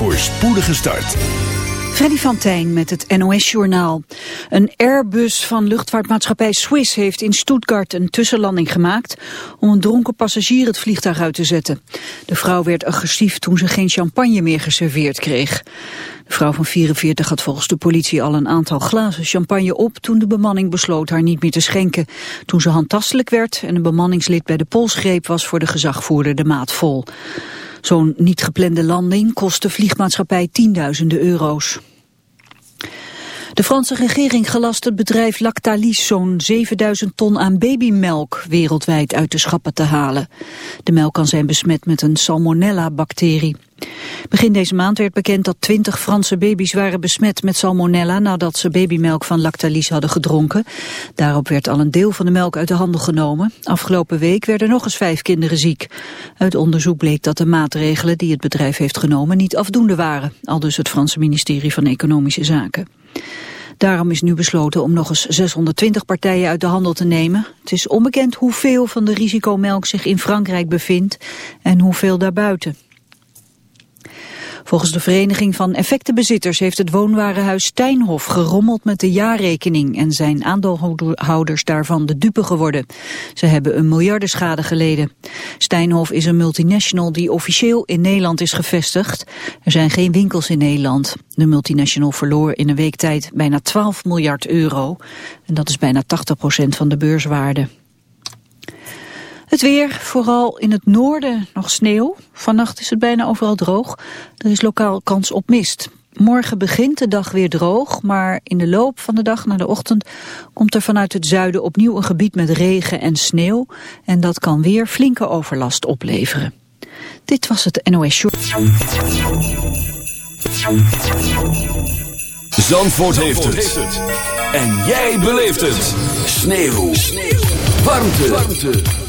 voor spoedige start. Freddy van Tijn met het NOS-journaal. Een Airbus van luchtvaartmaatschappij Swiss heeft in Stuttgart een tussenlanding gemaakt om een dronken passagier het vliegtuig uit te zetten. De vrouw werd agressief toen ze geen champagne meer geserveerd kreeg. Vrouw van 44 had volgens de politie al een aantal glazen champagne op toen de bemanning besloot haar niet meer te schenken. Toen ze handtastelijk werd en een bemanningslid bij de pols greep was voor de gezagvoerder de maat vol. Zo'n niet geplande landing kost de vliegmaatschappij tienduizenden euro's. De Franse regering gelast het bedrijf Lactalis zo'n 7000 ton aan babymelk wereldwijd uit de schappen te halen. De melk kan zijn besmet met een salmonella-bacterie. Begin deze maand werd bekend dat 20 Franse baby's waren besmet met salmonella nadat ze babymelk van Lactalis hadden gedronken. Daarop werd al een deel van de melk uit de handel genomen. Afgelopen week werden nog eens vijf kinderen ziek. Uit onderzoek bleek dat de maatregelen die het bedrijf heeft genomen niet afdoende waren, aldus het Franse ministerie van Economische Zaken. Daarom is nu besloten om nog eens 620 partijen uit de handel te nemen. Het is onbekend hoeveel van de risicomelk zich in Frankrijk bevindt en hoeveel daarbuiten. Volgens de Vereniging van Effectenbezitters heeft het woonwarenhuis Steinhof gerommeld met de jaarrekening en zijn aandeelhouders daarvan de dupe geworden. Ze hebben een miljardenschade geleden. Steinhof is een multinational die officieel in Nederland is gevestigd. Er zijn geen winkels in Nederland. De multinational verloor in een week tijd bijna 12 miljard euro. En dat is bijna 80 procent van de beurswaarde. Het weer, vooral in het noorden nog sneeuw. Vannacht is het bijna overal droog. Er is lokaal kans op mist. Morgen begint de dag weer droog, maar in de loop van de dag naar de ochtend komt er vanuit het zuiden opnieuw een gebied met regen en sneeuw. En dat kan weer flinke overlast opleveren. Dit was het NOS Show. Zandvoort, heeft, het. En jij beleeft het. Sneeuw. Warmte. Warmte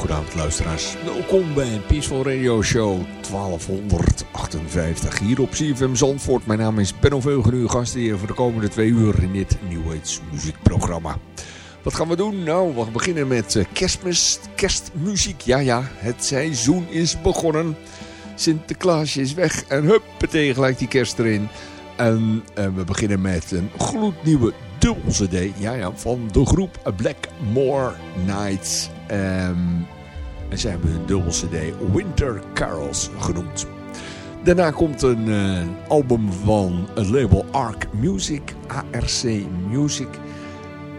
Hele goede avond luisteraars. Welkom bij een Peaceful Radio Show 1258 hier op CFM Zandvoort. Mijn naam is Benno Veugen, uw gast hier voor de komende twee uur in dit New Age muziekprogramma. Wat gaan we doen? Nou, we beginnen met eh, kerstmis, kerstmuziek. Ja, ja, het seizoen is begonnen. Sinterklaasje is weg en huppatee gelijk die kerst erin. En, en eh, we beginnen met een gloednieuwe dubbel cd. Ja, ja, van de groep Blackmore Nights. Um, en ze hebben hun dubbel cd Winter Carols genoemd. Daarna komt een uh, album van het label Arc Music, ARC Music.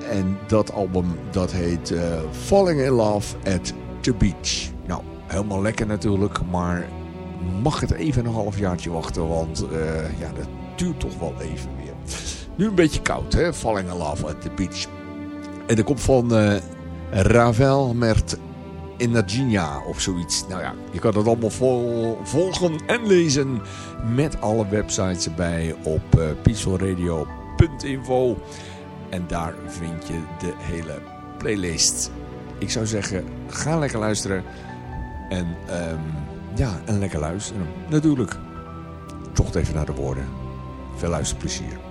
En dat album dat heet uh, Falling in Love at the Beach. Nou, helemaal lekker natuurlijk, maar mag het even een halfjaartje wachten, want uh, ja, dat duurt toch wel even weer. Nu een beetje koud, hè? Falling in Love at the Beach. En dat komt van Ravel met Energia of zoiets. Nou ja, je kan het allemaal vol, volgen en lezen met alle websites erbij op uh. En daar vind je de hele playlist. Ik zou zeggen, ga lekker luisteren. En um, ja, en lekker luisteren. Natuurlijk. Toch even naar de woorden. Veel luisterplezier.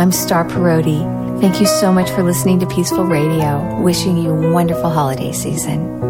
I'm Star Parodi. Thank you so much for listening to Peaceful Radio. Wishing you a wonderful holiday season.